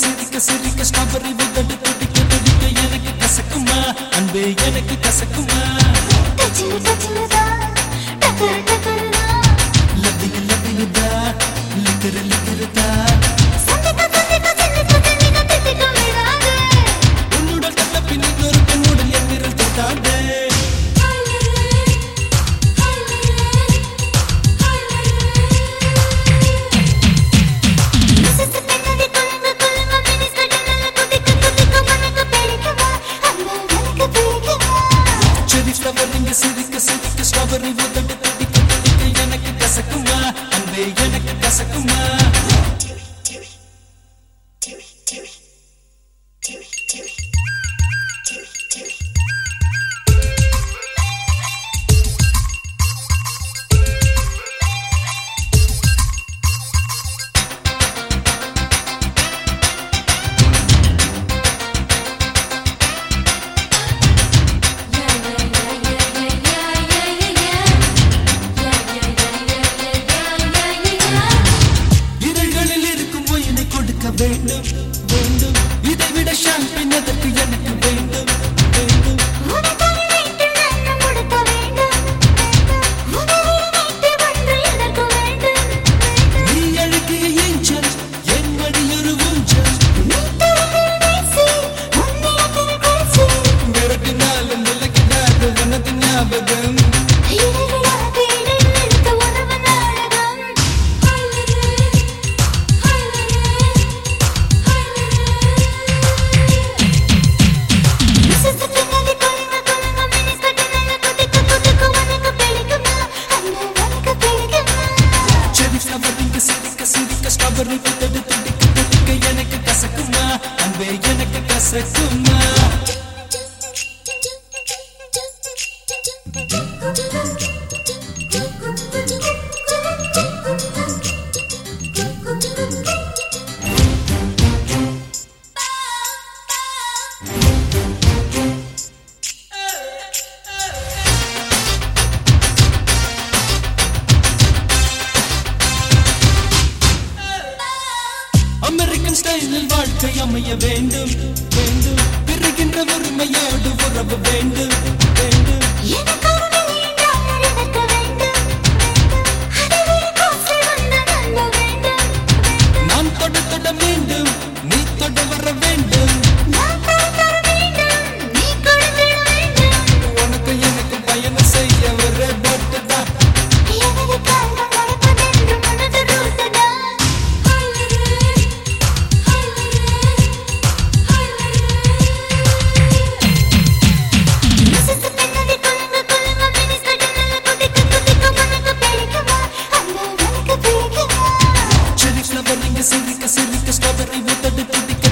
சிரிக்க சிரிக்க ஸ்ட்ராபெரி சக்குமா വേണ്ടും വേണ്ടും. ഇതെവിടെ ശാന്തി നദത്തി എനിക്ക് கண்ணிக்கு தடு தடுக்கு எனக்கு கசக்குமா? அன்பே எனக்கு கசக்குமா? உன் ஸ்டைலில் வாழ்க்கை அமைய வேண்டும் வேண்டும். பிறகின்ற வறுமையோடு உறவு வேண்டும். துடித்து